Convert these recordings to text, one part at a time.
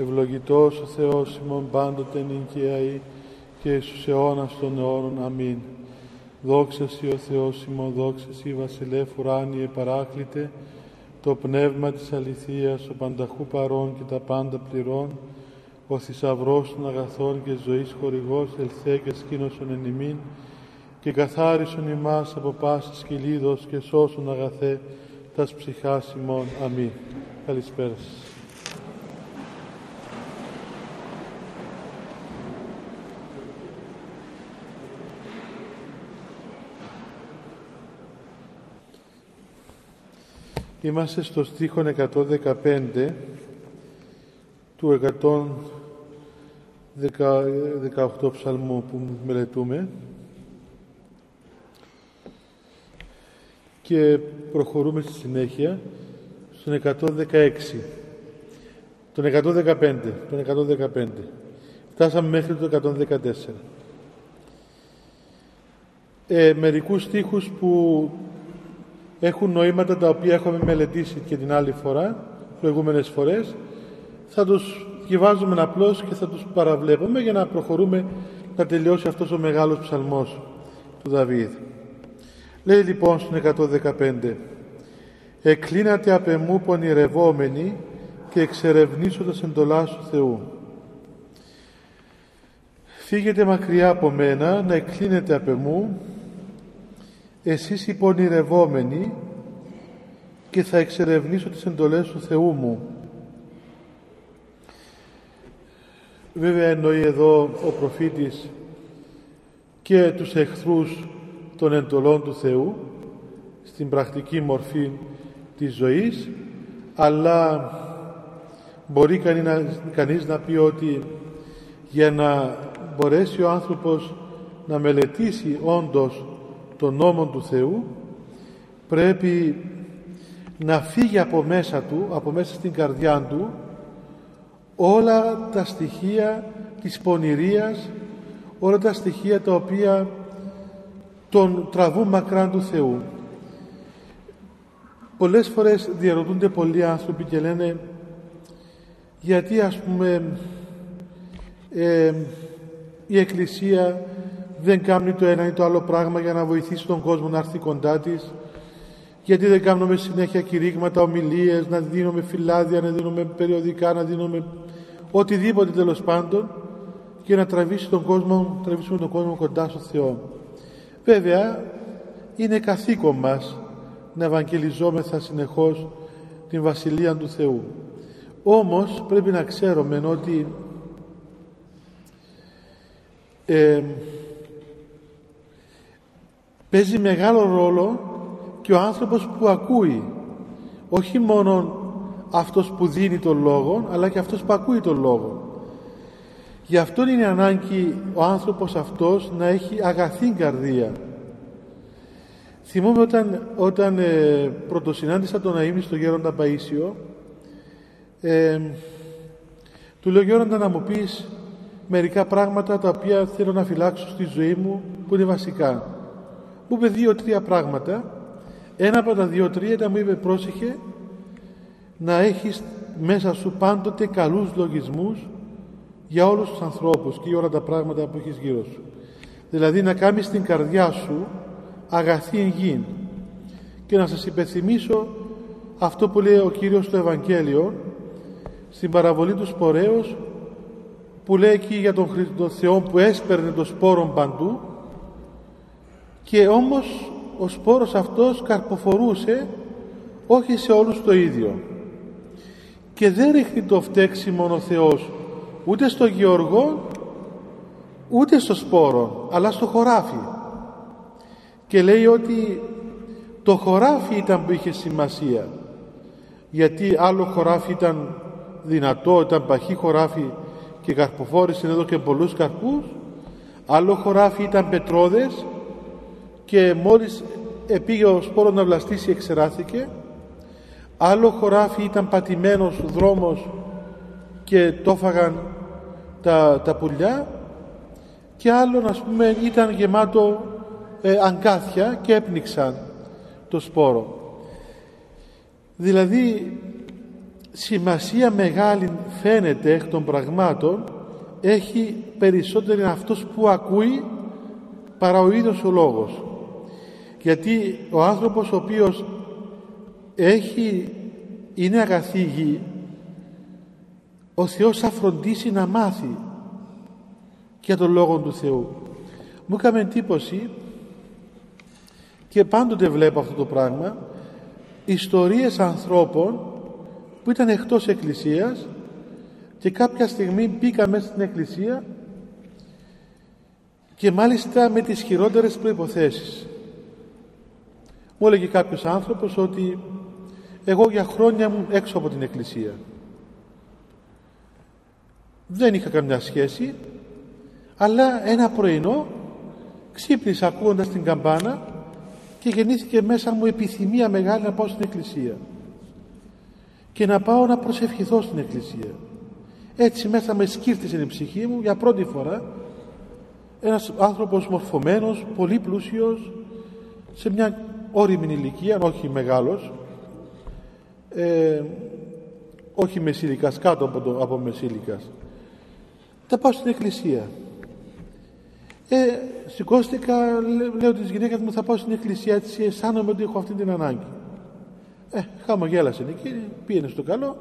Ευλογητός ο Θεός ημών πάντοτε νικαίαη και εις αιώνας των αιώνων. Αμήν. Δόξα Σοι ο Θεός ημών, δόξα Σοι βασιλεύ ουράνιε παράκλητε, το πνεύμα της αληθείας, ο πανταχού παρών και τα πάντα πληρών, ο θησαυρός των αγαθών και ζωής χορηγός, ελθέ και σκήνωσον εν ημίν, και καθάρισον ημάς από πάσης κυλίδος και σώσον αγαθέ τας ψυχάς ημών. Αμήν. Καλησπέρα σας. Είμαστε στο στίχο 115 του 118 ψαλμού που μελετούμε. Και προχωρούμε στη συνέχεια στον 116 τον 115 τον 115 φτάσαμε μέχρι το 114 ε, μερικούς στίχους που έχουν νοήματα τα οποία έχουμε μελετήσει και την άλλη φορά, προηγούμενες φορές, θα τους διαβάζουμε απλώς και θα τους παραβλέπουμε για να προχωρούμε να τελειώσει αυτός ο μεγάλος ψαλμός του Δαβίδ. Λέει λοιπόν στον 115 «Εκλίνατε απ' εμού πονηρευόμενοι και εξερευνήσοντας εντολάς του Θεού». Φύγετε μακριά από μένα, να εκκλίνετε απ' εμού εσείς οι πονηρευόμενοι και θα εξερευνήσω τις εντολές του Θεού μου. Βέβαια εννοεί εδώ ο προφήτης και τους εχθρούς των εντολών του Θεού στην πρακτική μορφή της ζωής αλλά μπορεί κανείς να, κανείς να πει ότι για να μπορέσει ο άνθρωπος να μελετήσει όντως τον νόμο του Θεού πρέπει να φύγει από μέσα του, από μέσα στην καρδιά του όλα τα στοιχεία της πονηρίας, όλα τα στοιχεία τα οποία τον τραβούν μακράν του Θεού. Πολλές φορές διαρωτούνται πολλοί άνθρωποι και λένε γιατί ας πούμε ε, η Εκκλησία δεν κάνει το ένα ή το άλλο πράγμα για να βοηθήσει τον κόσμο να έρθει κοντά της. Γιατί δεν κάνουμε συνέχεια κηρύγματα, ομιλίες, να δίνουμε φυλάδια, να δίνουμε περιοδικά, να δίνουμε οτιδήποτε τέλος πάντων και να τραβήσει τον κόσμο, τραβήσουμε τον κόσμο κοντά στο Θεό. Βέβαια, είναι καθήκον μας να ευαγγελιζόμεθα συνεχώς την Βασιλεία του Θεού. Όμως πρέπει να ξέρουμε ότι ε, παίζει μεγάλο ρόλο και ο άνθρωπος που ακούει. Όχι μόνο αυτός που δίνει τον λόγο αλλά και αυτός που ακούει τον λόγο. Γι' αυτό είναι ανάγκη ο άνθρωπος αυτός να έχει αγαθή καρδία. Θυμούμαι όταν, όταν ε, πρωτοσυνάντησα τον Αΐμνη στο Γέροντα Παΐσιο ε, του λέω Γέροντα να μου πεις μερικά πράγματα τα οποία θέλω να φυλάξω στη ζωή μου που είναι βασικά μου είπε δύο-τρία πράγματα. Ένα από τα δύο-τρία ήταν μου είπε πρόσεχε να έχεις μέσα σου πάντοτε καλούς λογισμούς για όλους τους ανθρώπους και για όλα τα πράγματα που έχεις γύρω σου. Δηλαδή να κάνεις την καρδιά σου αγαθή εγγύη. Και να σας υπενθυμίσω αυτό που λέει ο Κύριος στο Ευαγγέλιο στην παραβολή του σπορέως που λέει εκεί για τον, τον Θεό που έσπερνε το σπόρο παντού και όμως ο σπόρος αυτός καρποφορούσε όχι σε όλους το ίδιο. Και δεν ρίχνει το φταίξιμο ο Θεός ούτε στο γεωργό ούτε στο σπόρο αλλά στο χωράφι. Και λέει ότι το χωράφι ήταν που είχε σημασία γιατί άλλο χωράφι ήταν δυνατό, ήταν παχύ χωράφι και καρποφόρησε εδώ και πολλούς καρπούς άλλο χωράφι ήταν πετρόδες και μόλις επήγε ο σπόρος να βλαστήσει εξεράθηκε. Άλλο χωράφι ήταν πατημένος δρόμος και το φάγαν τα, τα πουλιά. Και άλλο ας πούμε ήταν γεμάτο ε, αγκάθια και έπνιξαν το σπόρο. Δηλαδή σημασία μεγάλη φαίνεται εκ των πραγμάτων. Έχει περισσότερο αυτός που ακούει παρά ο ίδιος ο λόγος γιατί ο άνθρωπος ο οποίος έχει είναι αγαθή γη ο Θεός θα φροντίσει να μάθει για τον Λόγο του Θεού. Μου έκανε εντύπωση και πάντοτε βλέπω αυτό το πράγμα ιστορίες ανθρώπων που ήταν εκτός εκκλησίας και κάποια στιγμή μπήκα μέσα στην εκκλησία και μάλιστα με τις χειρότερες προϋποθέσεις μου έλεγε κάποιος άνθρωπος ότι εγώ για χρόνια μου έξω από την εκκλησία. Δεν είχα καμιά σχέση αλλά ένα πρωινό ξύπνησα ακούγοντας την καμπάνα και γεννήθηκε μέσα μου επιθυμία μεγάλη να πάω στην εκκλησία και να πάω να προσευχηθώ στην εκκλησία. Έτσι μέσα με σκύρτησε η ψυχή μου για πρώτη φορά. Ένας άνθρωπος μορφωμένος, πολύ πλούσιος σε μια όρημη ηλικία, όχι μεγάλος. Ε, όχι μεσήλικας, κάτω από, το, από μεσήλικας. Θα πάω στην εκκλησία. Ε, σηκώστηκα λέω της γυναίκας μου θα πάω στην εκκλησία έτσι αισθάνομαι ότι έχω αυτή την ανάγκη. Ε, χαμογέλασε εκεί πήγαινε στο καλό.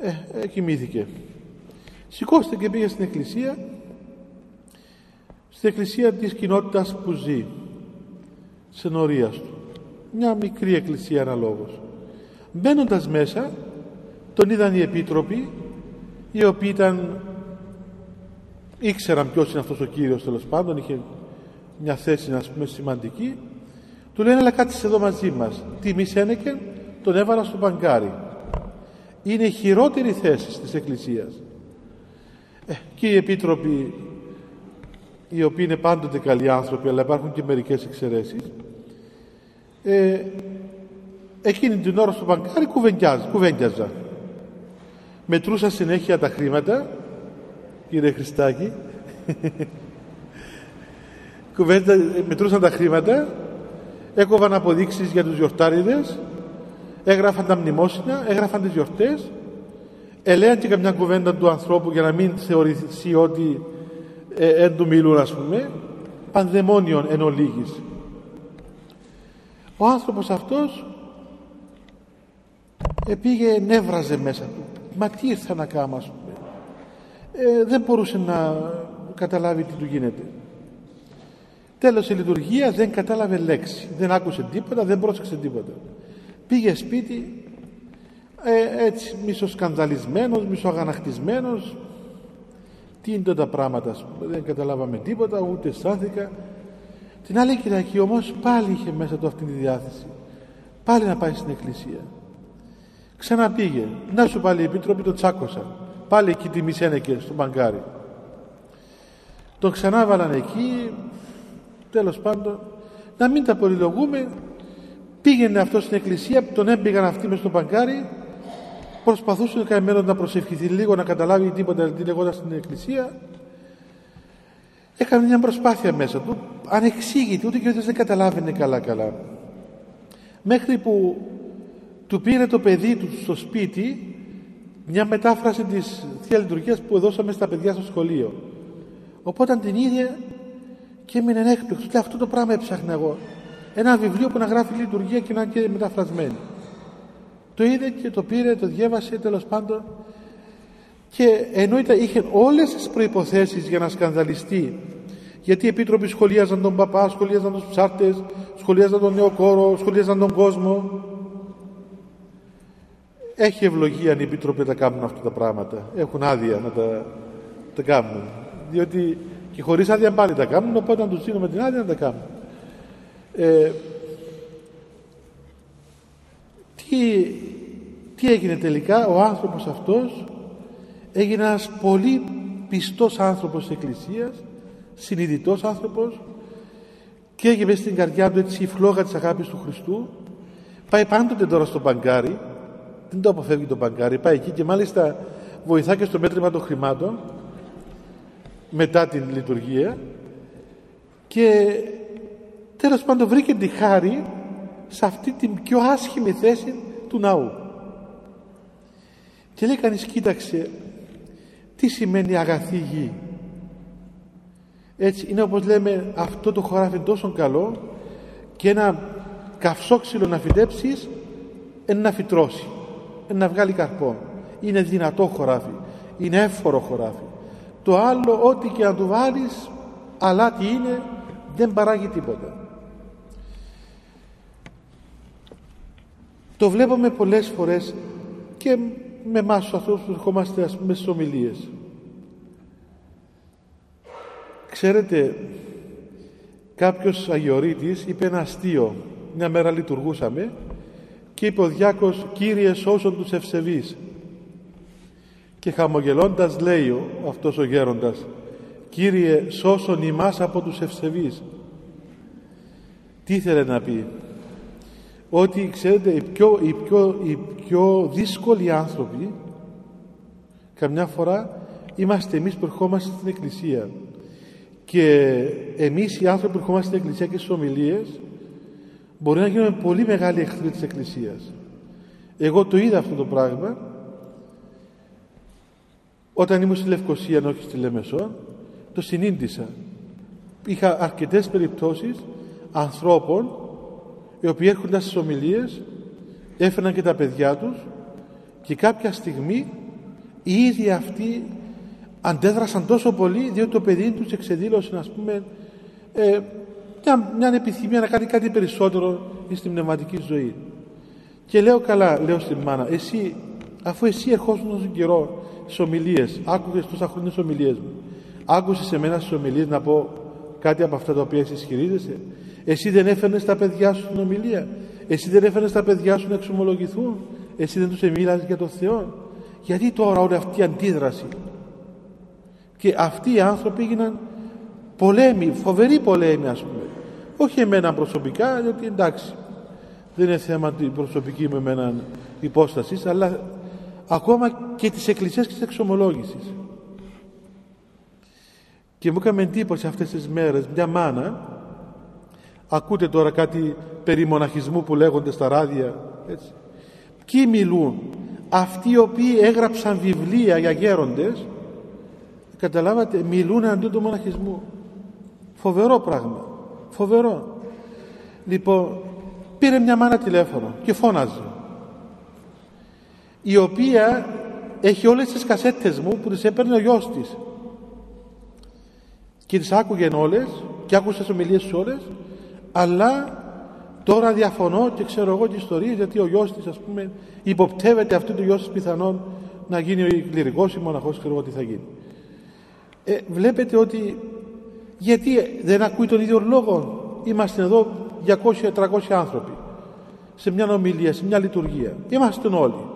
Ε, ε, κοιμήθηκε. Σηκώστηκε και πήγε στην εκκλησία στην εκκλησία της κοινότητας που ζει σε νορίας του. Μια μικρή εκκλησία αναλόγως. Μπαίνοντας μέσα τον είδαν οι επίτροποι οι οποίοι ήταν ήξεραν ποιος είναι αυτός ο Κύριος τέλος πάντων είχε μια θέση να πούμε σημαντική. Του λένε αλλά κάτσε εδώ μαζί μας τιμή Σένεκεν τον έβαλα στο μπαγκάρι. Είναι η χειρότερη θέση της Εκκλησίας. Ε, και οι επίτροποι οι οποίοι είναι πάντοτε καλοί άνθρωποι αλλά υπάρχουν και μερικές εξαιρέσεις. Ε, εκείνη την ώρα στο μπαγκάρι κουβέντιαζα. Μετρούσα συνέχεια τα χρήματα κύριε Χριστάκη. Μετρούσαν τα χρήματα έκοβαν αποδείξεις για τους γιορτάριδες έγραφαν τα μνημόσυνα έγραφαν τις γιορτές ελέγαν και καμιά κουβέντα του ανθρώπου για να μην θεωρηθεί ότι ε, εν του μιλούν ας πούμε πανδαιμόνιον εν ολίγης. Ο άνθρωπος αυτός επήγε νεύραζε μέσα του. Μα τι ήρθα να κάνω ας πούμε. Ε, δεν μπορούσε να καταλάβει τι του γίνεται. Τέλος η λειτουργία δεν κατάλαβε λέξη. Δεν άκουσε τίποτα δεν πρόσεξε τίποτα. Πήγε σπίτι ε, έτσι μισοσκανδαλισμένος μισοαγανακτισμένος τι είναι τα πράγματα δεν καταλάβαμε τίποτα ούτε αισθάνθηκα την άλλη Κυριακή όμως πάλι είχε μέσα του αυτή τη διάθεση πάλι να πάει στην εκκλησία. Ξαναπήγε. Να σου πάλι οι επίτροποι το τσάκωσαν πάλι εκεί τιμήσανε και στο μπαγκάρι. Τον ξανάβαλαν εκεί. Τέλος πάντων να μην τα πολυλογούμε πήγαινε αυτός στην εκκλησία τον έμπηγαν αυτοί μες στο μπαγκάρι προσπαθούσε ο καημένο να προσευχηθεί λίγο να καταλάβει τίποτα τι λεγόταν στην εκκλησία έκανε μια προσπάθεια μέσα του ανεξήγητη ούτε και ο δεν καταλάβαινε καλά καλά. Μέχρι που του πήρε το παιδί του στο σπίτι μια μετάφραση της Θεία Λειτουργίας που δώσαμε στα παιδιά στο σχολείο. Οπότε την είδε και έμεινε έκπληκτος και αυτό το πράγμα έψαχνα εγώ. Ένα βιβλίο που να γράφει λειτουργία και να είναι και μεταφρασμένη το είδε και το πήρε, το διέβασε τέλος πάντων και ενώ είχε όλες τις προϋποθέσεις για να σκανδαλιστεί γιατί οι επίτροποι σχολίαζαν τον παπά, σχολίαζαν τους ψάρτες, σχολίαζαν τον νεοκόρο, σχολίαζαν τον κόσμο. Έχει ευλογία αν οι επίτροποι τα κάνουν αυτά τα πράγματα. Έχουν άδεια να τα, τα κάνουν. Διότι και χωρίς άδεια πάλι τα κάνουν, οπότε να τους δίνουμε την άδεια να τα κάνουν. Ε, τι, τι έγινε τελικά, ο άνθρωπος αυτός έγινε ένας πολύ πιστός άνθρωπος της Εκκλησίας συνειδητός άνθρωπος και έγινε στην καρδιά του έτσι η φλόγα της αγάπης του Χριστού. Πάει πάντοτε τώρα στο μπαγκάρι δεν το αποφεύγει το μπαγκάρι πάει εκεί και μάλιστα βοηθά και στο μέτρημα των χρημάτων μετά την λειτουργία και τέλος πάντων βρήκε τη χάρη σε αυτή την πιο άσχημη θέση του ναού. Και λέει κανείς κοίταξε τι σημαίνει αγαθή γη έτσι είναι όπως λέμε αυτό το χωράφι τόσο καλό και ένα καυσόξυλο να φυτέψεις να φυτρώσει να βγάλει καρπό. Είναι δυνατό χωράφι είναι εύφορο χωράφι. Το άλλο ό,τι και να του βάλεις αλλά τι είναι δεν παράγει τίποτα το βλέπουμε πολλές φορές και με εμάς αυτούς που ερχόμαστε ας πούμε στις ομιλίες. Ξέρετε κάποιος αγιορείτης είπε ένα αστείο. Μια μέρα λειτουργούσαμε και είπε ο διάκος «Κύριε σώσον τους ευσεβείς» και χαμογελώντας λέει ο, αυτός ο γέροντας «Κύριε σώσον ημάς από τους ευσεβείς» τι ήθελε να πει; Ότι ξέρετε οι πιο, οι πιο, οι πιο δύσκολοι άνθρωποι καμιά φορά είμαστε εμείς που ερχόμαστε στην Εκκλησία. Και εμείς οι άνθρωποι που ερχόμαστε στην Εκκλησία και στις ομιλίες μπορεί να γίνουμε πολύ μεγάλη εχθροί της Εκκλησίας. Εγώ το είδα αυτό το πράγμα. Όταν ήμουν στη Λευκοσία όχι στη Λεμεσό το συνήντησα. Είχα αρκετές περιπτώσεις ανθρώπων οι οποίοι έρχονταν στις ομιλίες έφεραν και τα παιδιά τους και κάποια στιγμή οι ίδιοι αυτοί αντέδρασαν τόσο πολύ διότι το παιδί τους εξεδήλωσε ας πούμε ε, μια, μια επιθυμία να κάνει κάτι περισσότερο στην πνευματική ζωή. Και λέω καλά λέω στην μάνα εσύ αφού εσύ ερχόσουν τόσο καιρό στις ομιλίες άκουγες τόσα χρόνια στις ομιλίες μου άκουσες εμένα στις ομιλίες να πω κάτι από αυτά τα οποία εσύ ισχυρίζεσαι εσύ δεν έφερνες τα παιδιά σου στην ομιλία. Εσύ δεν έφερνες τα παιδιά σου να εξομολογηθούν. Εσύ δεν τους εμίλαζες για τον Θεό. Γιατί τώρα όλη αυτή η αντίδραση; Και αυτοί οι άνθρωποι έγιναν πολέμοι, φοβεροί πολέμοι ας πούμε. Όχι εμένα προσωπικά, γιατί εντάξει, δεν είναι θέμα την προσωπική μου εμένα υπόστασης, αλλά ακόμα και της εκκλησίας και της εξομολόγησης. Και μου έκανε εντύπωση αυτές τις μέρες μια μάνα Ακούτε τώρα κάτι περί μοναχισμού που λέγονται στα ράδια. Έτσι. Ποιοι μιλούν; Αυτοί οι οποίοι έγραψαν βιβλία για γέροντες, καταλάβατε, μιλούν αντί του μοναχισμού. Φοβερό πράγμα. Φοβερό. Λοιπόν, πήρε μια μάνα τηλέφωνο και φώναζε. Η οποία έχει όλες τις κασέτες μου που τις έπαιρνε ο γιος της. Και τις άκουγε όλες και άκουσε τις ομιλίες όλες αλλά τώρα διαφωνώ και ξέρω εγώ και ιστορίες γιατί ο γιος της ας πούμε υποπτεύεται αυτό το γιος της πιθανόν να γίνει ο κληρικός ή μοναχός ξέρω εγώ τι θα γίνει. Ε, βλέπετε ότι γιατί δεν ακούει τον ίδιο λόγο. Είμαστε εδώ 200-300 άνθρωποι σε μια ομιλία, σε μια λειτουργία. Είμαστε όλοι.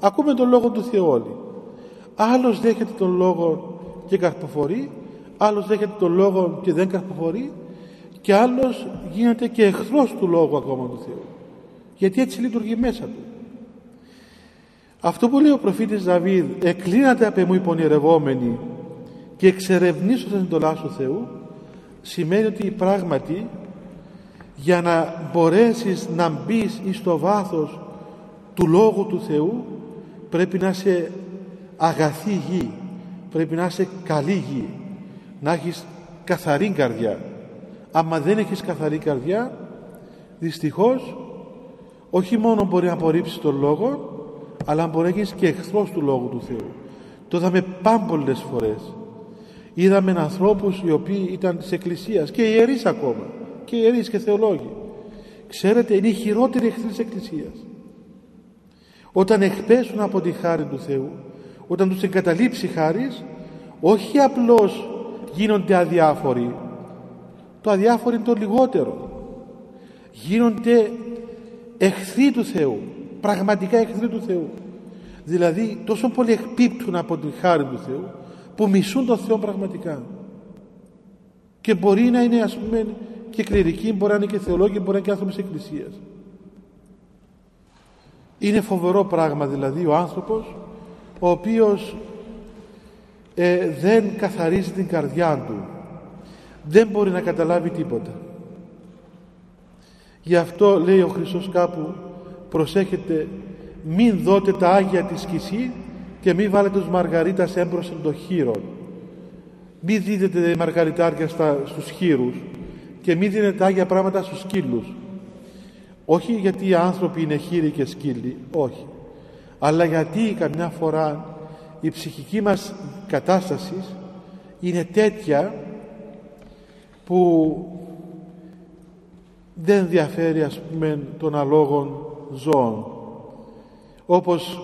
Ακούμε τον λόγο του Θεού όλοι. Άλλος δέχεται τον λόγο και καρποφορεί άλλος δέχεται τον λόγο και δεν καρποφορεί και άλλος γίνεται και εχθρός του Λόγου ακόμα του Θεού. Γιατί έτσι λειτουργεί μέσα του. Αυτό που λέει ο προφήτης Δαβίδ «Εκλίνατε απ' εμού οι πονηρευόμενοι και εξερευνήσω την εντολά του Θεού» σημαίνει ότι πράγματι για να μπορέσεις να μπεις στο βάθος του Λόγου του Θεού πρέπει να είσαι αγαθή γη πρέπει να είσαι καλή γη να έχεις καθαρή καρδιά άμα δεν έχεις καθαρή καρδιά δυστυχώς όχι μόνο μπορεί να απορρίψεις τον λόγο αλλά μπορεί να έχεις και εχθρός του Λόγου του Θεού. Το είδαμε πάμπολες φορές. Είδαμε ανθρώπους οι οποίοι ήταν της Εκκλησίας και ιερείς ακόμα και ιερείς και θεολόγοι. Ξέρετε είναι οι χειρότεροι εχθροί της Εκκλησίας. Όταν εκπέσουν από τη χάρη του Θεού όταν τους εγκαταλείψει χάρης όχι απλώς γίνονται αδιάφοροι το αδιάφορο είναι το λιγότερο. Γίνονται εχθροί του Θεού πραγματικά εχθροί του Θεού. Δηλαδή τόσο πολύ εκπίπτουν από τη χάρη του Θεού που μισούν τον Θεό πραγματικά. Και μπορεί να είναι ας πούμε και κληρικοί μπορεί να είναι και θεολόγοι μπορεί να είναι και άνθρωποι της Εκκλησίας. Είναι φοβερό πράγμα δηλαδή ο άνθρωπος ο οποίος ε, δεν καθαρίζει την καρδιά του δεν μπορεί να καταλάβει τίποτα. Γι' αυτό λέει ο Χριστός κάπου προσέχετε μην δώτε τα Άγια της σκησή και μη βάλετε τους μαργαρίτας έμπροσθεν των χείρων μη δίδετε μαργαριτάρια στα, στους χείρους και μη δίνετε άγια πράγματα στους σκύλους. Όχι γιατί οι άνθρωποι είναι χείροι και σκύλοι όχι. Αλλά γιατί καμιά φορά η ψυχική μας κατάστασης είναι τέτοια που δεν διαφέρει ας πούμε των αλόγων ζώων όπως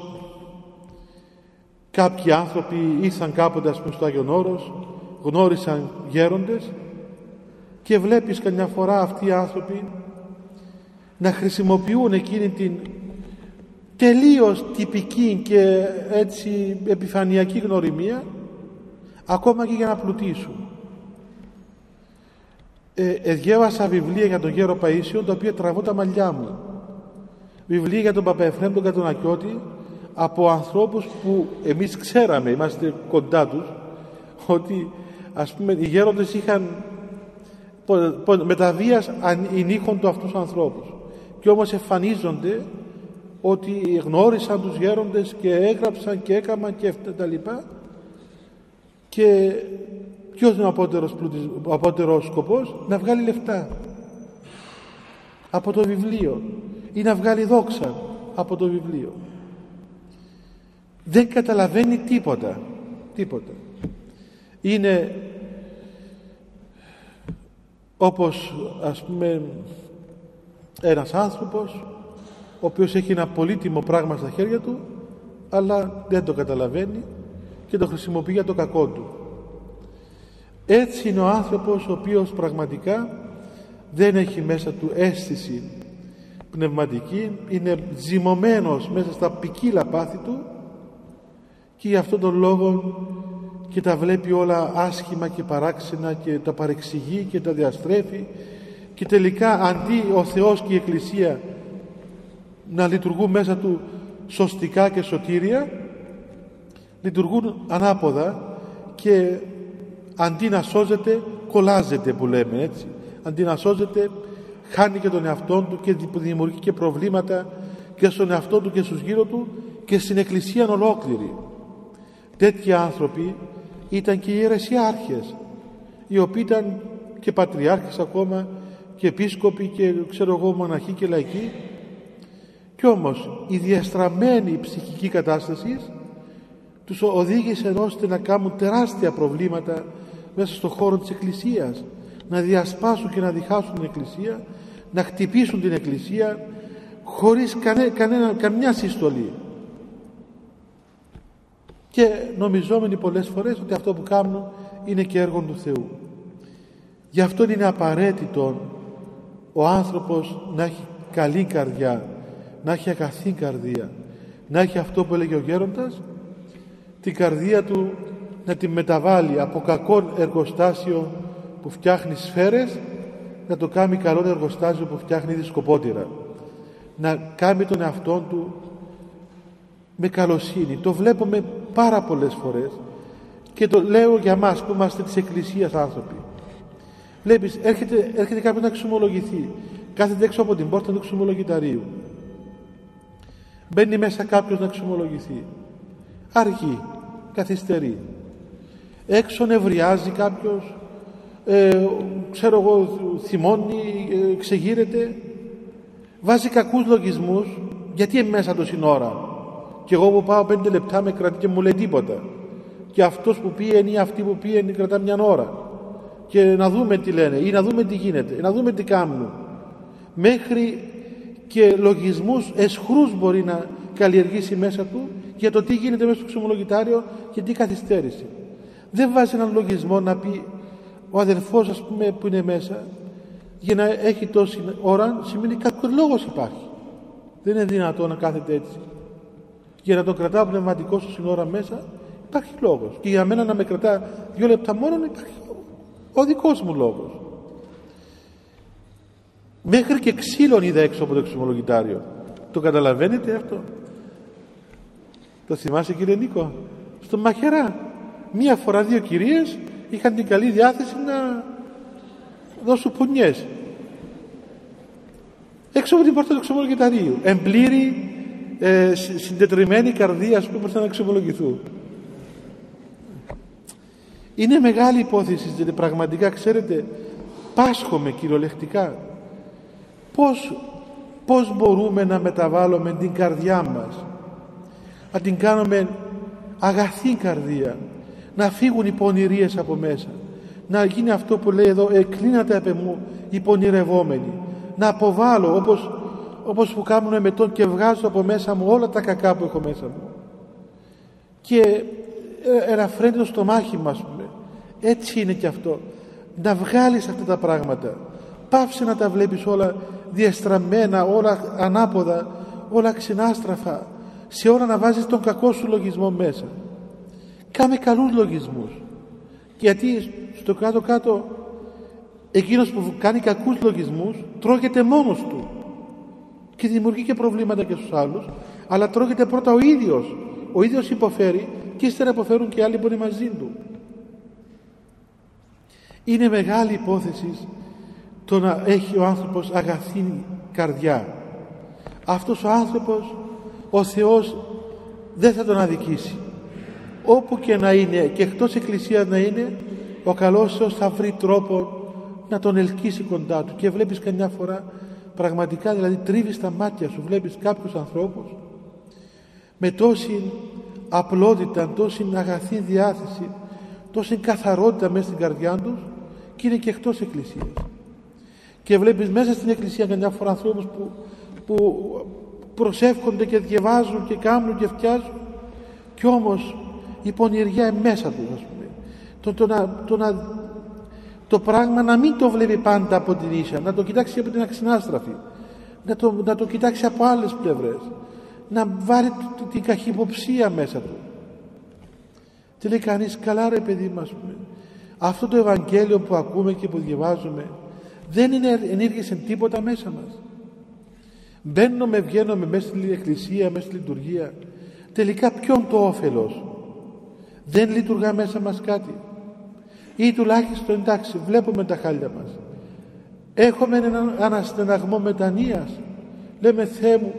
κάποιοι άνθρωποι ήρθαν κάποτε ας πούμε στο Άγιον Όρος γνώρισαν γέροντες και βλέπεις καμιά φορά αυτοί οι άνθρωποι να χρησιμοποιούν εκείνη την τελείως τυπική και έτσι επιφανειακή γνωριμία ακόμα και για να πλουτίσουν. Ε, ε, διάβασα βιβλία για τον γέρο Παΐσιο τα οποία τραβώ τα μαλλιά μου. Βιβλία για τον Παπαεφρέμ τον Κατονακιώτη από ανθρώπους που εμείς ξέραμε, είμαστε κοντά τους, ότι ας πούμε οι γέροντες είχαν μεταβίας ανήχων του αυτούς ανθρώπους και όμως εμφανίζονται ότι γνώρισαν τους γέροντες και έγραψαν και έκαναν και αυτά τα λοιπά και ποιος είναι ο απότερος, ο απότερος σκοπός; Να βγάλει λεφτά από το βιβλίο ή να βγάλει δόξα από το βιβλίο. Δεν καταλαβαίνει τίποτα τίποτα. Είναι όπως ας πούμε ένας άνθρωπος ο οποίος έχει ένα πολύτιμο πράγμα στα χέρια του αλλά δεν το καταλαβαίνει και το χρησιμοποιεί για το κακό του έτσι είναι ο άνθρωπος ο οποίος πραγματικά δεν έχει μέσα του αίσθηση πνευματική είναι ζυμωμένος μέσα στα ποικίλα πάθη του και γι' αυτόν τον λόγο και τα βλέπει όλα άσχημα και παράξενα και τα παρεξηγεί και τα διαστρέφει και τελικά αντί ο Θεός και η Εκκλησία να λειτουργούν μέσα του σωστικά και σωτήρια λειτουργούν ανάποδα και αντί να σώζεται κολλάζεται που λέμε έτσι. Αντί να σώζεται χάνει και τον εαυτό του και δημιουργεί και προβλήματα και στον εαυτό του και στους γύρω του και στην εκκλησία ολόκληρη. Τέτοιοι άνθρωποι ήταν και οι αιρεσιάρχες οι οποίοι ήταν και πατριάρχες ακόμα και επίσκοποι και ξέρω εγώ μοναχοί και λαϊκοί. Κι όμως η διαστραμμένη ψυχική κατάστασης τους οδήγησε ώστε να κάνουν τεράστια προβλήματα μέσα στον χώρο της Εκκλησίας. Να διασπάσουν και να διχάσουν την Εκκλησία να χτυπήσουν την Εκκλησία χωρίς κανέ, κανένα, καμιά συστολή και νομιζόμενοι πολλές φορές ότι αυτό που κάνουν είναι και έργο του Θεού. Γι' αυτό είναι απαραίτητο ο άνθρωπος να έχει καλή καρδιά να έχει αγαθή καρδία να έχει αυτό που έλεγε ο Γέροντας την καρδία του να τη μεταβάλει από κακό εργοστάσιο που φτιάχνει σφαίρες να το κάνει καλό εργοστάσιο που φτιάχνει δισκοπότηρα να κάνει τον εαυτό του με καλοσύνη. Το βλέπουμε πάρα πολλές φορές και το λέω για μας που είμαστε της Εκκλησίας άνθρωποι. Βλέπεις έρχεται, έρχεται κάποιος να εξομολογηθεί. Κάθεται έξω από την πόρτα του εξομολογηταρίου. Μπαίνει μέσα κάποιος να εξομολογηθεί. Αργεί καθυστερεί. Έξω νευριάζει κάποιος ε, ξέρω εγώ θυμώνει ε, ξεγείρεται. Βάζει κακούς λογισμούς γιατί είναι μέσα του ώρα και εγώ που πάω πέντε λεπτά με κρατεί και μου λέει τίποτα. Και αυτός που πήγαινε ή αυτή που πήγαινε κρατά μια ώρα. Και να δούμε τι λένε ή να δούμε τι γίνεται να δούμε τι κάνουν. Μέχρι και λογισμούς εσχρούς μπορεί να καλλιεργήσει μέσα του για το τι γίνεται μέσα στο ξεμολογητάριο και τι καθυστέρηση. Δεν βάζει έναν λογισμό να πει ο αδερφός ας πούμε που είναι μέσα για να έχει τόση ώρα σημαίνει κάποιος λόγος υπάρχει. Δεν είναι δυνατό να κάθεται έτσι. Για να τον κρατάω πνευματικό σου ώρα μέσα υπάρχει λόγος. Και για μένα να με κρατά δύο λεπτά μόνο υπάρχει ο δικός μου λόγος. Μέχρι και ξύλων είδα έξω από το εξομολογητάριο. Το καταλαβαίνετε αυτό; Το θυμάσαι κύριε Νίκο; Στο Μαχερά. Μία φορά δύο κυρίες είχαν την καλή διάθεση να δώσουν πουνιές. Έξω από την πόρτα του εξομολογηταρίου. Εμπλήρη ε, συντετριμένη καρδία ας πούμε να εξομολογηθούν είναι μεγάλη υπόθεση γιατί πραγματικά ξέρετε πάσχομαι κυριολεκτικά πώς, πώς μπορούμε να μεταβάλουμε την καρδιά μας; Να την κάνουμε αγαθή καρδία. Να φύγουν οι πονηρίες από μέσα. Να γίνει αυτό που λέει εδώ εκκλίνατε από μου οι πονηρευόμενοι να αποβάλω όπως, όπως που κάνουν με τον και βγάζω από μέσα μου όλα τα κακά που έχω μέσα μου. Και ελαφραίνει το στομάχι μας πούμε. Έτσι είναι και αυτό. Να βγάλεις αυτά τα πράγματα. Πάψε να τα βλέπεις όλα διαστραμμένα όλα ανάποδα όλα ξενάστραφα σε ώρα να βάζεις τον κακό σου λογισμό μέσα. Κάμε καλούς λογισμούς. Γιατί στο κάτω κάτω εκείνος που κάνει κακούς λογισμούς τρώγεται μόνος του. Και δημιουργεί και προβλήματα και στους άλλους αλλά τρώγεται πρώτα ο ίδιος. Ο ίδιος υποφέρει και ύστερα υποφέρουν και άλλοι που είναι μαζί του. Είναι μεγάλη υπόθεση το να έχει ο άνθρωπος αγαθή καρδιά. Αυτός ο άνθρωπος ο Θεός δεν θα τον αδικήσει. Όπου και να είναι και εκτός εκκλησίας να είναι ο καλός Θεός θα βρει τρόπο να τον ελκύσει κοντά του. Και βλέπεις καμιά φορά πραγματικά δηλαδή τρίβεις τα μάτια σου βλέπεις κάποιους ανθρώπους με τόση απλότητα τόση αγαθή διάθεση τόση καθαρότητα μέσα στην καρδιά τους και είναι και εκτός εκκλησίας. Και βλέπεις μέσα στην εκκλησία καμιά φορά ανθρώπους που, που προσεύχονται και διαβάζουν και κάνουν και φτιάζουν. Και όμως η πονηριά μέσα τους ας πούμε. Το, το, να, το, να, το πράγμα να μην το βλέπει πάντα από την ίσια να το κοιτάξει από την αξινάστραφη να το, να το κοιτάξει από άλλες πλευρές να βάλει την καχυποψία μέσα του. Τι λέει κανείς καλά ρε παιδί μας αυτό το Ευαγγέλιο που ακούμε και που διαβάζουμε δεν είναι ενήργησε τίποτα μέσα μας μπαίνουμε βγαίνουμε μέσα στην εκκλησία μέσα στη λειτουργία. Τελικά ποιον το όφελος; Δεν λειτουργά μέσα μας κάτι. Ή τουλάχιστον εντάξει βλέπουμε τα χάλια μας. Έχουμε έναν αναστεναγμό μετανοίας. Λέμε Θεέ μου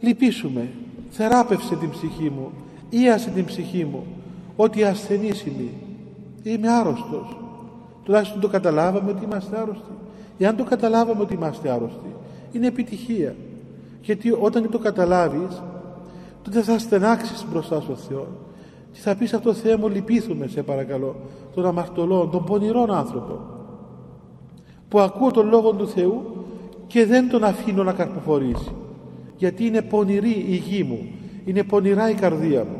λυπήσουμε. Θεράπευσε την ψυχή μου. Ίασε την ψυχή μου. Ότι ασθενής είμαι είμαι άρρωστος. Τουλάχιστον το καταλάβαμε ότι είμαστε άρρωστοι. Εάν το καταλάβαμε ότι είμαστε άρρωστοι είναι επιτυχία. Γιατί όταν το καταλάβεις τότε θα στενάξεις μπροστά στο Θεό και θα πεις αυτό Θεέ μου λυπήθουμε σε παρακαλώ των αμαρτωλών, των πονηρών άνθρωπων που ακούω τον Λόγο του Θεού και δεν τον αφήνω να καρποφορήσει γιατί είναι πονηρή η γη μου είναι πονηρά η καρδία μου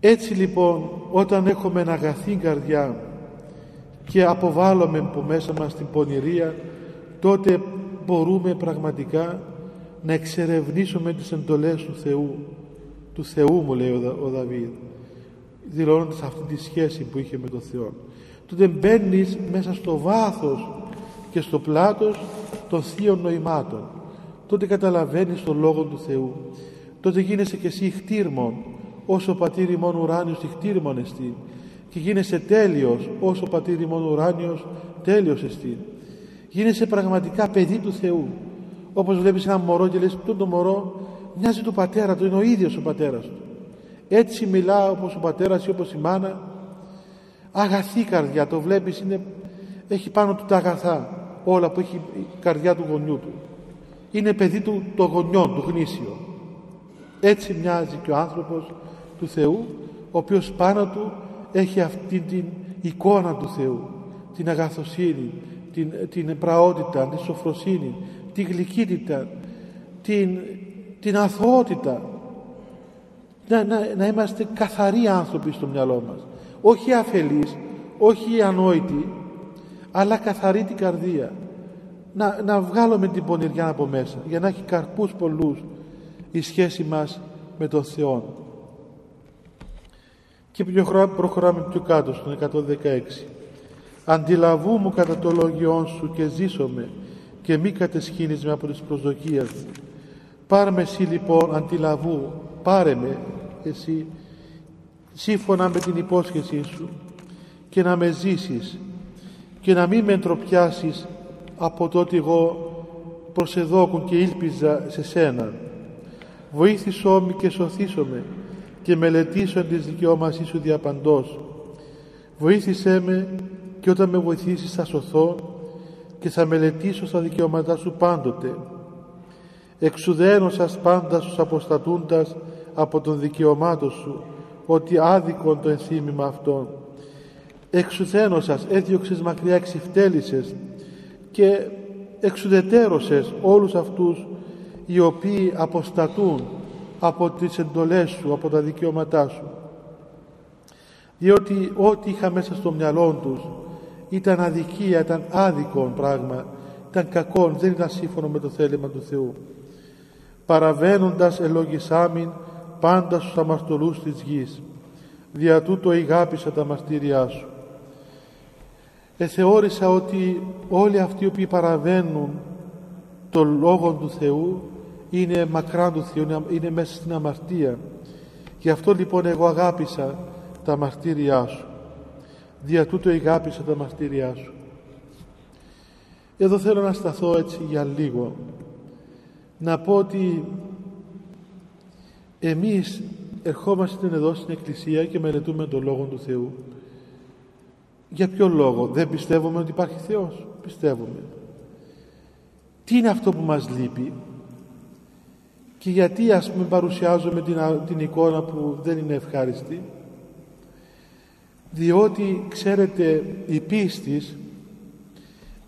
έτσι λοιπόν όταν έχουμε αγαθή καρδιά και αποβάλλουμε από μέσα μας την πονηρία τότε μπορούμε πραγματικά να εξερευνήσουμε τις εντολές του Θεού του Θεού μου λέει ο, ο Δαβίδ δηλώνοντας αυτή τη σχέση που είχε με τον Θεό. Τότε μπαίνεις μέσα στο βάθος και στο πλάτος των θείων νοημάτων. Τότε καταλαβαίνεις τον Λόγο του Θεού. Τότε γίνεσαι και εσύ χτύρμον όσο πατήρι μόνο ουράνιος χτύρμον εστί και γίνεσαι τέλειος όσο πατήρι μόνο ουράνιος τέλειος εστί γίνεσαι πραγματικά παιδί του Θεού. Όπως βλέπεις ένα μωρό και λες το μωρό μοιάζει του πατέρα του είναι ο ίδιος ο πατέρας του έτσι μιλά όπως ο πατέρας ή όπως η μάνα. Αγαθή καρδιά το βλέπεις είναι, έχει πάνω του τα αγαθά όλα που έχει η καρδιά του γονιού του. Είναι παιδί του των γονιών του γνήσιο. Έτσι μοιάζει και ο άνθρωπος του Θεού ο οποίος πάνω του έχει αυτή την εικόνα του Θεού την αγαθοσύνη την, την πραότητα, την σοφροσύνη την γλυκύτητα την, την αθωότητα. Να, να, να είμαστε καθαροί άνθρωποι στο μυαλό μας. Όχι αφελείς όχι ανόητοι αλλά καθαρή την καρδία. Να, να βγάλουμε την πονηριά από μέσα για να έχει καρπούς πολλούς η σχέση μας με τον Θεό και προχωράμε πιο κάτω στον 116 αντιλαβού μου κατά το λόγιόν σου και ζήσομαι και μη κατεσχύνεις με από τις προσδοκίες μου πάρε με εσύ λοιπόν αντιλαβού πάρε με εσύ σύμφωνα με την υπόσχεσή σου και να με ζήσεις και να μην με εντροπιάσεις από το ότι εγώ προσεδόκουν και ήλπιζα σε σένα. Βοήθησό με και σωθήσω με και μελετήσω εν της δικαιώμασής σου διαπαντός. Βοήθησέ με και όταν με βοηθήσεις θα σωθώ και θα μελετήσω στα δικαιώματά σου πάντοτε. Εξουδένωσας πάντα στους αποστατούντας από τον δικαιωμάτο σου, ότι άδικον το ενθύμημα αυτόν. Εξουδένωσας έδιωξες μακριά εξυφτέλησες και εξουδετέρωσες όλους αυτούς οι οποίοι αποστατούν από τις εντολές σου, από τα δικαιώματά σου. Διότι ό,τι είχα μέσα στο μυαλό τους ήταν αδικία, ήταν άδικο πράγμα, ήταν κακό, δεν ήταν σύμφωνο με το θέλημα του Θεού. Παραβαίνοντας ελογισάμιν πάντα στους αμαρτωλούς της γης. Δια τούτο ηγάπησα τα μαστήριά σου. Εθεώρησα ότι όλοι αυτοί οι οποίοι παραβαίνουν το Λόγο του Θεού είναι μακράν του Θεού, είναι μέσα στην αμαρτία. Γι' αυτό λοιπόν εγώ αγάπησα τα μαρτύριά σου. Δια τούτο αγάπησα τα μαρτύριά σου. Εδώ θέλω να σταθώ έτσι για λίγο. Να πω ότι εμείς ερχόμαστε εδώ στην Εκκλησία και μελετούμε τον Λόγο του Θεού. Για ποιο λόγο; Δεν πιστεύουμε ότι υπάρχει Θεός; Πιστεύουμε. Τι είναι αυτό που μας λείπει; Και γιατί ας πούμε παρουσιάζουμε την, την εικόνα που δεν είναι ευχάριστη; Διότι ξέρετε η πίστη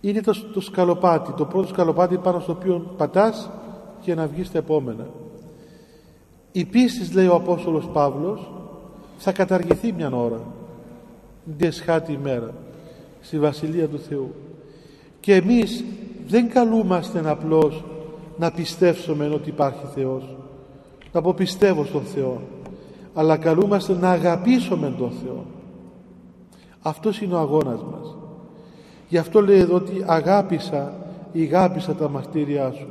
είναι το, το σκαλοπάτι. Το πρώτο σκαλοπάτι πάνω στο οποίο πατάς και να βγεις τα επόμενα. Η πίστη λέει ο Απόστολος Παύλος θα καταργηθεί μιας ώρα. Διεσχάτη ημέρα στη Βασιλεία του Θεού. Και εμείς δεν καλούμαστε απλώς να πιστέψουμε ότι υπάρχει Θεός. Να πω πιστεύω στον Θεό. Αλλά καλούμαστε να αγαπήσουμε τον Θεό. Αυτός είναι ο αγώνας μας. Γι' αυτό λέει εδώ ότι αγάπησα αγάπησα τα μαρτύρια σου.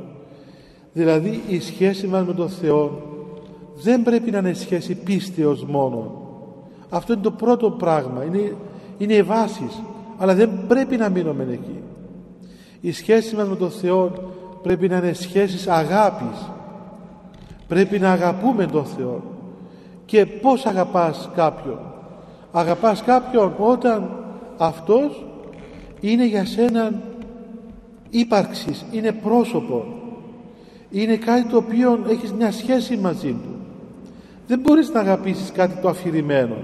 Δηλαδή η σχέση μας με τον Θεό δεν πρέπει να είναι σχέση πίστεως μόνο αυτό είναι το πρώτο πράγμα. Είναι, είναι οι βάσεις. Αλλά δεν πρέπει να μείνουμε εκεί. Η σχέση μας με τον Θεό πρέπει να είναι σχέσεις αγάπης. Πρέπει να αγαπούμε τον Θεό. Και πως αγαπάς κάποιον; Αγαπάς κάποιον όταν αυτός είναι για σένα ύπαρξης είναι πρόσωπο. Είναι κάτι το οποίο έχεις μια σχέση μαζί του. Δεν μπορείς να αγαπήσεις κάτι το αφηρημένο.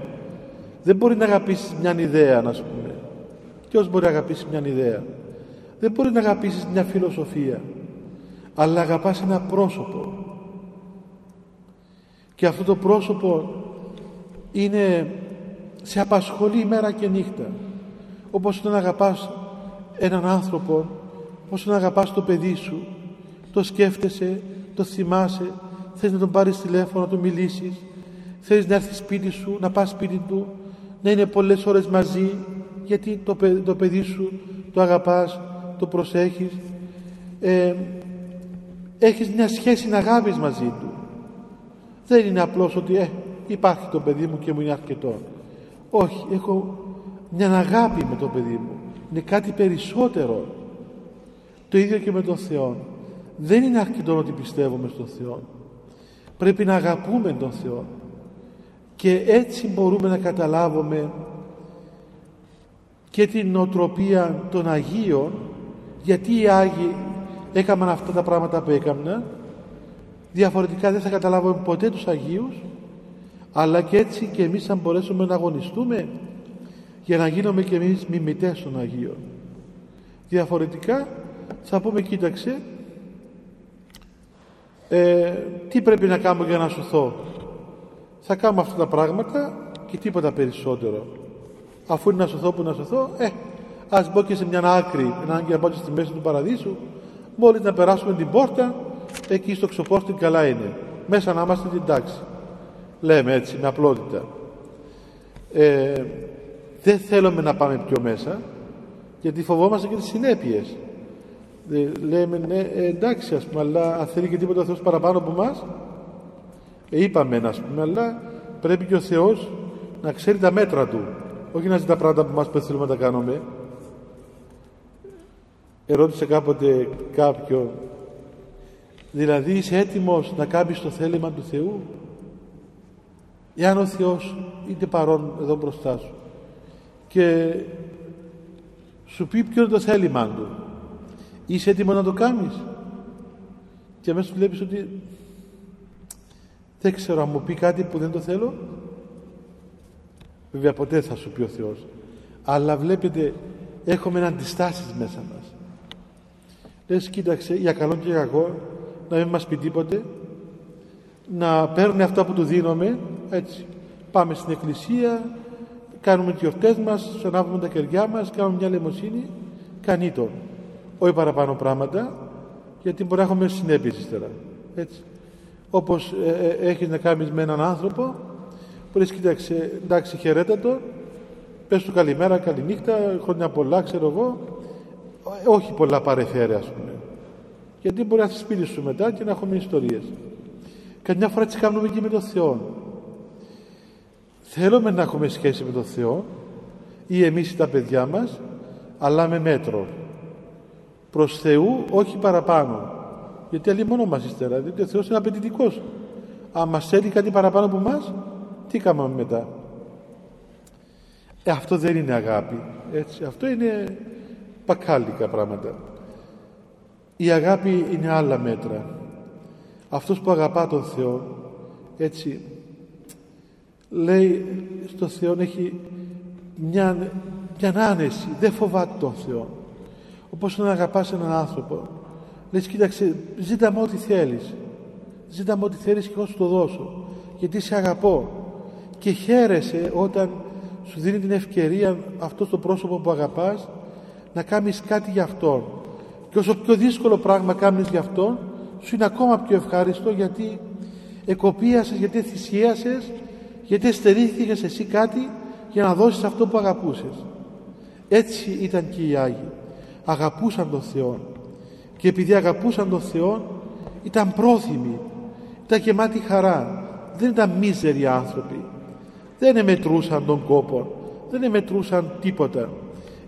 Δεν μπορεί να αγαπήσεις μια ιδέα να σου πούμε ποιος μπορεί να αγαπήσει μια ιδέα; Δεν μπορεί να αγαπήσεις μια φιλοσοφία αλλά αγαπάς ένα πρόσωπο. Και αυτό το πρόσωπο είναι σε απασχολεί μέρα και νύχτα. Όπως όταν αγαπάς έναν άνθρωπο όπως όταν αγαπάς το παιδί σου το σκέφτεσαι, το θυμάσαι θες να τον πάρεις τηλέφωνο, να του μιλήσεις θες να έρθεις σπίτι σου, να πας σπίτι του να είναι πολλές ώρες μαζί γιατί το, το παιδί σου το αγαπάς, το προσέχεις. Ε, έχεις μια σχέση αγάπης μαζί του. Δεν είναι απλώς ότι ε, υπάρχει το παιδί μου και μου είναι αρκετό όχι, έχω μια αγάπη με το παιδί μου. Είναι κάτι περισσότερο. Το ίδιο και με τον Θεό δεν είναι αρκετό ότι πιστεύουμε στον Θεό πρέπει να αγαπούμε τον Θεό και έτσι μπορούμε να καταλάβουμε και την νοοτροπία των Αγίων γιατί οι Άγιοι έκαναν αυτά τα πράγματα που έκαναν διαφορετικά δεν θα καταλάβουμε ποτέ τους Αγίους αλλά και έτσι και εμείς αν μπορέσουμε να αγωνιστούμε για να γίνουμε και εμείς μιμητές των Αγίων. Διαφορετικά θα πούμε κοίταξε ε, τι πρέπει να κάνω για να σωθώ. Θα κάνω αυτά τα πράγματα και τίποτα περισσότερο. Αφού είναι να σωθώ που να σωθώ ε, ας μπω και σε μια άκρη να μπω και στη μέση του παραδείσου μόλις να περάσουμε την πόρτα εκεί στο ξοπόστη καλά είναι. Μέσα να είμαστε την τάξη. Λέμε έτσι με απλότητα. Ε, δεν θέλουμε να πάμε πιο μέσα γιατί φοβόμαστε και τις συνέπειες. Ε, λέμε ναι ε, εντάξει ας πούμε αλλά αν θέλει και τίποτα ο Θεός παραπάνω από εμάς ε, είπαμε ας πούμε αλλά πρέπει και ο Θεός να ξέρει τα μέτρα Του. Όχι να ζητά πράγματα που μας που θέλουμε να τα κάνουμε ερώτησε κάποτε κάποιον δηλαδή είσαι έτοιμος να κάνεις το θέλημα του Θεού; Εάν ο Θεός είναι παρόν εδώ μπροστά σου και σου πει ποιο είναι το θέλημά του είσαι έτοιμος να το κάνεις; Και αμέσως βλέπεις ότι δεν ξέρω αν μου πει κάτι που δεν το θέλω βέβαια ποτέ θα σου πει ο Θεός αλλά βλέπετε έχουμε αντιστάσεις μέσα μας λες κοίταξε για καλό και για κακό να μην μας πει τίποτε να παίρνει αυτά που του δίνουμε έτσι. Πάμε στην εκκλησία κάνουμε τις γιορτές μας ανάβουμε τα κεριά μας κάνουμε μια λαιμοσύνη κάνει το όχι παραπάνω πράγματα γιατί μπορεί να έχουμε συνέπειες ύστερα έτσι. Όπως ε, ε, έχεις να κάνεις με έναν άνθρωπο που λες κοίταξε εντάξει χαιρέτα το πες του καλημέρα καληνύχτα χρόνια πολλά ξέρω εγώ ε, όχι πολλά παρεφέρε ας πούμε. Γιατί μπορεί να έρθει σπίτι σου μετά και να έχουμε ιστορίες. Καμιά φορά έτσι κάνουμε και με τον Θεό. Θέλουμε να έχουμε σχέση με τον Θεό ή εμείς ή τα παιδιά μας αλλά με μέτρο. Προς Θεού όχι παραπάνω. Γιατί αλλή μόνο μας ύστερα διότι ο Θεός είναι απαιτητικός. Αν μας θέλει κάτι παραπάνω από μας τι κάνουμε μετά. Ε, αυτό δεν είναι αγάπη. Έτσι. αυτό είναι πακάλικα πράγματα. Η αγάπη είναι άλλα μέτρα. Αυτός που αγαπά τον Θεό έτσι λέει στο Θεό έχει μια, μια άνεση. Δεν φοβάται τον Θεό. Όπως να αγαπάς έναν άνθρωπο λες κοίταξε ζήτα μου ό,τι θέλεις. Ζήτα μου ό,τι θέλεις και εγώ σου το δώσω γιατί σε αγαπώ και χαίρεσαι όταν σου δίνει την ευκαιρία αυτός το πρόσωπο που αγαπάς να κάνεις κάτι για αυτόν. Και όσο πιο δύσκολο πράγμα κάνεις για αυτόν σου είναι ακόμα πιο ευχάριστο γιατί εκοπίασες, γιατί θυσίασες γιατί στερήθηκες εσύ κάτι για να δώσεις αυτό που αγαπούσες. Έτσι ήταν και οι Άγιοι. Αγαπούσαν τον Θεό και επειδή αγαπούσαν τον Θεό ήταν πρόθυμοι. Ήταν γεμάτοι χαρά. Δεν ήταν μίζεροι άνθρωποι. Δεν εμετρούσαν τον κόπο. Δεν εμετρούσαν τίποτα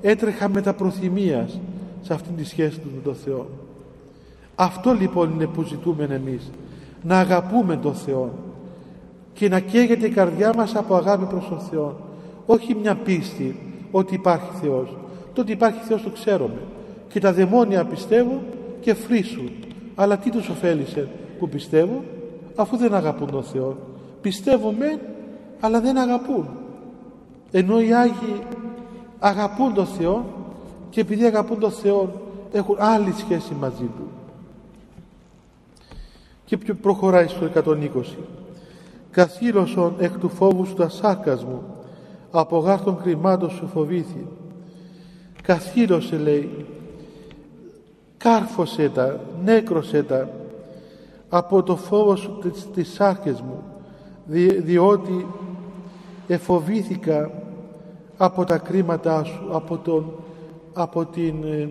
έτρεχαν με τα προθυμίας σε αυτήν τη σχέση του με τον Θεό. Αυτό λοιπόν είναι που ζητούμε εμείς να αγαπούμε τον Θεό και να καίγεται η καρδιά μας από αγάπη προς τον Θεό. Όχι μια πίστη ότι υπάρχει Θεός. Το ότι υπάρχει Θεός το ξέρουμε και τα δαιμόνια πιστεύουν και φρίσουν αλλά τι τους ωφέλησε που πιστεύουν αφού δεν αγαπούν τον Θεό. Πιστεύουμε αλλά δεν αγαπούν. Ενώ οι Άγιοι αγαπούν τον Θεό και επειδή αγαπούν τον Θεό έχουν άλλη σχέση μαζί Του. Και πιο προχωράει στο 120 καθήλωσον εκ του φόβου σου τα σάρκας μου από γάρτων κρυμάτων σου φοβήθη. Καθήλωσε λέει κάρφωσε τα νέκρωσε τα από το φόβο σου τις, τις σάρκες μου διότι εφοβήθηκα από τα κρίματά σου από, τον, από, την, ε,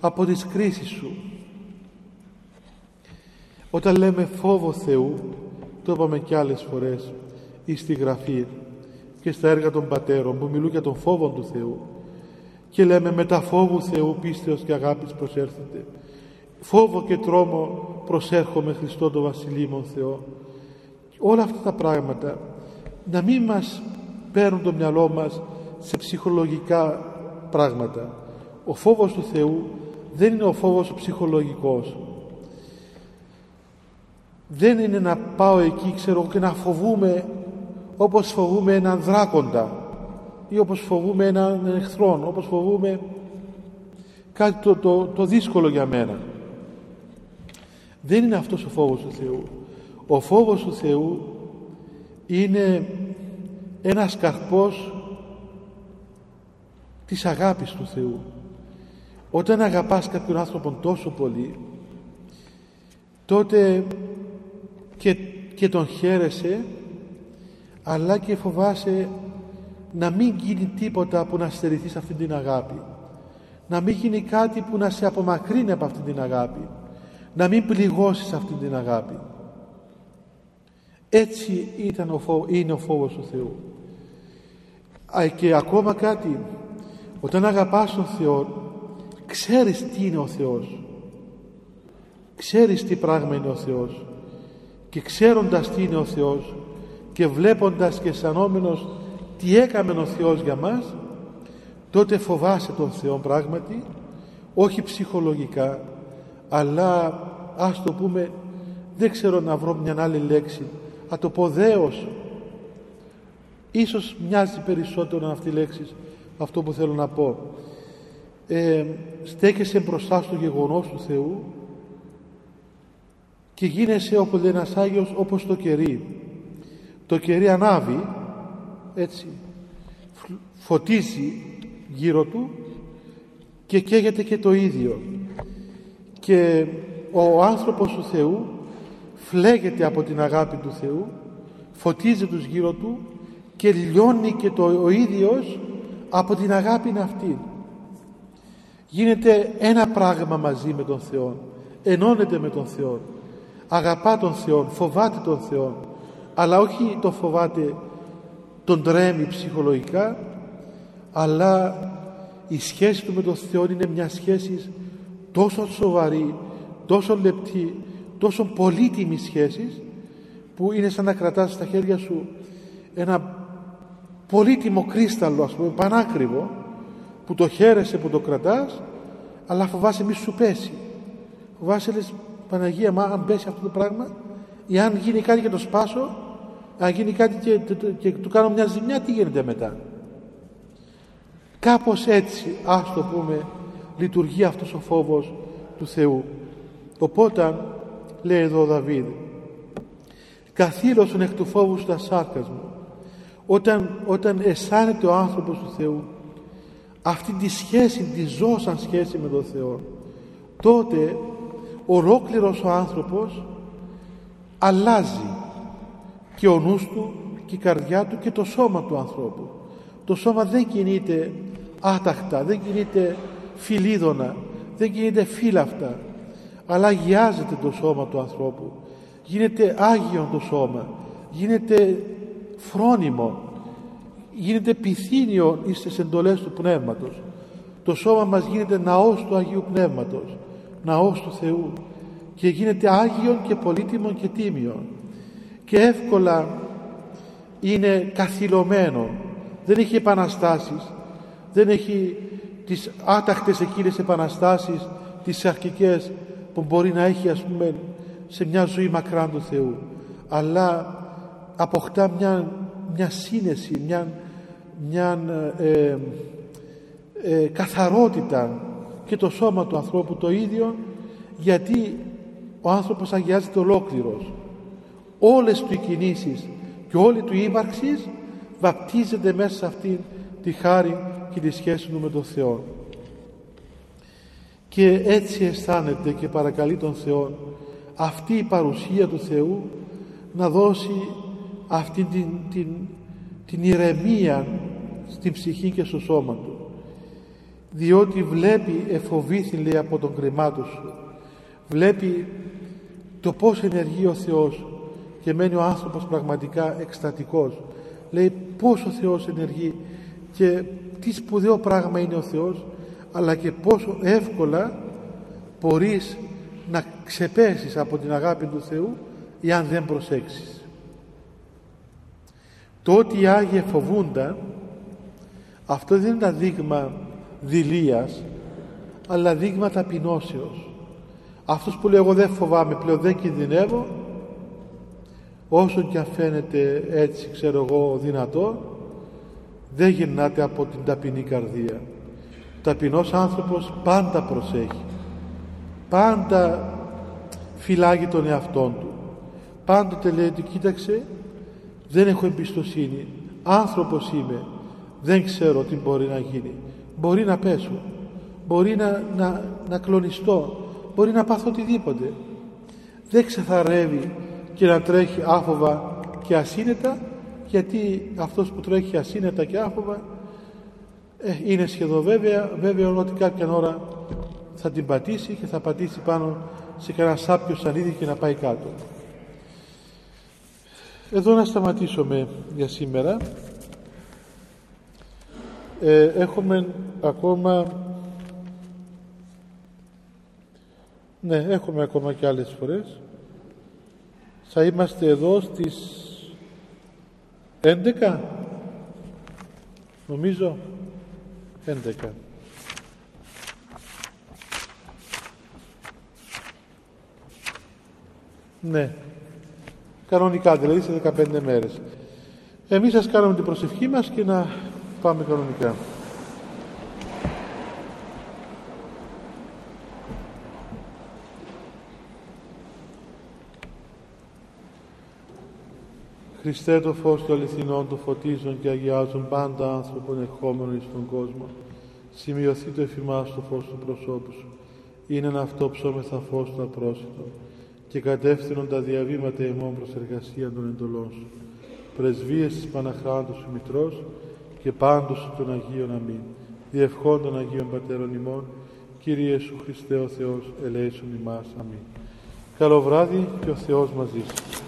από τις κρίσεις σου. Όταν λέμε φόβο Θεού το είπαμε και άλλες φορές ή στη Γραφή και στα έργα των πατέρων που μιλούν για τον φόβο του Θεού και λέμε με τα φόβου Θεού πίστεως και αγάπης προσέρθετε φόβο και τρόμο προσέρχομαι Χριστό το Βασιλείμον Θεό. Όλα αυτά τα πράγματα να μην μας παίρνουν το μυαλό μας σε ψυχολογικά πράγματα. Ο φόβος του Θεού δεν είναι ο φόβος ο ψυχολογικός. Δεν είναι να πάω εκεί ξέρω και να φοβούμε όπως φοβούμε έναν δράκοντα ή όπως φοβούμε έναν εχθρό όπως φοβούμε κάτι το, το, το δύσκολο για μένα. Δεν είναι αυτός ο φόβος του Θεού. Ο φόβος του Θεού είναι ένας καρπός της αγάπης του Θεού. Όταν αγαπάς κάποιον άνθρωπο τόσο πολύ τότε και, και τον χαίρεσαι αλλά και φοβάσαι να μην γίνει τίποτα που να στερηθείς αυτή την αγάπη. Να μην γίνει κάτι που να σε απομακρύνει από αυτή την αγάπη. Να μην πληγώσεις αυτή την αγάπη. Έτσι ήταν ο είναι ο φόβος του Θεού. Και ακόμα κάτι όταν αγαπάς τον Θεό ξέρεις τι είναι ο Θεός. Ξέρεις τι πράγμα είναι ο Θεός. Και ξέροντας τι είναι ο Θεός και βλέποντας και αισθανόμενος τι έκαμε ο Θεός για μας τότε φοβάσαι τον Θεό πράγματι όχι ψυχολογικά αλλά ας το πούμε δεν ξέρω να βρω μια άλλη λέξη θα το πω δέος. Ίσως μοιάζει περισσότερο αυτή η λέξη αυτό που θέλω να πω. Ε, στέκεσαι μπροστά στο γεγονός του Θεού και γίνεσαι όπως λέει ένας Άγιος όπως το κερί. Το κερί ανάβει έτσι φωτίζει γύρω του και καίγεται και το ίδιο. Και ο άνθρωπος του Θεού φλέγεται από την αγάπη του Θεού φωτίζει τους γύρω του και λιώνει και το ο ίδιος από την αγάπη αυτή. Γίνεται ένα πράγμα μαζί με τον Θεό ενώνεται με τον Θεό αγαπά τον Θεό φοβάται τον Θεό αλλά όχι το φοβάται τον τρέμει ψυχολογικά αλλά η σχέση του με τον Θεό είναι μια σχέση τόσο σοβαρή τόσο λεπτή τόσο πολύτιμη σχέση που είναι σαν να κρατάς στα χέρια σου ένα πολύτιμο κρίσταλο ας πούμε πανάκριβο που το χαίρεσαι που το κρατάς αλλά φοβάσαι μη σου πέσει. Φοβάσαι λες Παναγία μα αν πέσει αυτό το πράγμα ή αν γίνει κάτι και το σπάσω αν γίνει κάτι και, και, του κάνω μια ζημιά τι γίνεται μετά κάπως έτσι ας το πούμε λειτουργεί αυτός ο φόβος του Θεού. Οπότε λέει εδώ ο Δαβίδ καθήλωσον εκ του φόβου στα σάρκας μου όταν, όταν αισθάνεται ο άνθρωπος του Θεού αυτή τη σχέση τη ζω σαν σχέση με τον Θεό τότε ολόκληρος ο άνθρωπος αλλάζει και ο νους του και η καρδιά του και το σώμα του ανθρώπου. Το σώμα δεν κινείται άταχτα δεν κινείται φιλίδωνα δεν κινείται φύλαυτα αλλά αγιάζεται το σώμα του ανθρώπου. Γίνεται άγιο το σώμα γίνεται φρόνιμο. Γίνεται πυθύνιο στις εντολές του Πνεύματος. Το σώμα μας γίνεται ναός του Αγίου Πνεύματος ναός του Θεού και γίνεται Άγιον και πολύτιμον και τίμιον. Και εύκολα είναι καθυλωμένο. Δεν έχει επαναστάσεις. Δεν έχει τις άταχτες εκείνες επαναστάσεις τις αρχικές που μπορεί να έχει ας πούμε σε μια ζωή μακράν του Θεού. Αλλά αποκτά μια, μια σύνεση μια, μια ε, ε, καθαρότητα και το σώμα του ανθρώπου το ίδιο γιατί ο άνθρωπος αγιάζεται ολόκληρος. Όλες του οι κινήσεις και όλη του η ύπαρξης βαπτίζεται μέσα σε αυτή τη χάρη και τη σχέση του με τον Θεό. Και έτσι αισθάνεται και παρακαλεί τον Θεό αυτή η παρουσία του Θεού να δώσει αυτή την, την, την ηρεμία στην ψυχή και στο σώμα του. Διότι βλέπει εφοβήθη λέει από τον κρυμάτο σου. Βλέπει το πως ενεργεί ο Θεός και μένει ο άνθρωπος πραγματικά εκστατικός. Λέει πως ο Θεός ενεργεί και τι σπουδαίο πράγμα είναι ο Θεός αλλά και πόσο εύκολα μπορείς να ξεπέσεις από την αγάπη του Θεού αν δεν προσέξεις το ότι οι Άγιοι φοβούνταν αυτό δεν είναι ένα δείγμα δηλίας αλλά δείγμα ταπεινώσεως. Αυτός που λέει εγώ δεν φοβάμαι πλέον δεν κινδυνεύω όσο και αν φαίνεται έτσι ξέρω εγώ δυνατό δεν γυρνάται από την ταπεινή καρδία. Ταπεινός άνθρωπος πάντα προσέχει πάντα φυλάγει τον εαυτόν του. Πάντοτε λέει ότι κοίταξε δεν έχω εμπιστοσύνη. Άνθρωπος είμαι. Δεν ξέρω τι μπορεί να γίνει. Μπορεί να πέσω. Μπορεί να, να, να κλονιστώ. Μπορεί να πάθω οτιδήποτε. Δεν ξεθαρεύει και να τρέχει άφοβα και ασύνετα γιατί αυτός που τρέχει ασύνετα και άφοβα ε, είναι σχεδόν βέβαια. Βέβαια ότι κάποια ώρα θα την πατήσει και θα πατήσει πάνω σε κανένα σάπιο σανίδι και να πάει κάτω εδώ να σταματήσουμε για σήμερα ε, έχουμε ακόμα Ναι, έχουμε ακόμα και άλλες φορές. Θα είμαστε εδώ στις 11. Νομίζω 11. Ναι. Κανονικά, δηλαδή σε 15 μέρες. Εμείς σας κάνουμε την προσευχή μας και να πάμε κανονικά. Χριστέ το φως του αληθινών του φωτίζουν και αγιάζουν πάντα άνθρωπον ερχόμενο εις τον κόσμο. Σημειωθεί το εφημάς το φως του προσώπου σου. Είναι ένα αυτό ψώμεθα φως του απρόσιτο και κατεύθυνον τα διαβήματα ημών προς εργασία των εντολών σου. Πρεσβείες της Παναχράντου σου Μητρός και πάντως σου των Αγίων Αμήν. Διευχών των Αγίων Πατέρων ημών, Κύριε Ιησού Χριστέ ο Θεός, ελέησον ημάς. Αμήν. Καλό βράδυ και ο Θεός μαζί σας.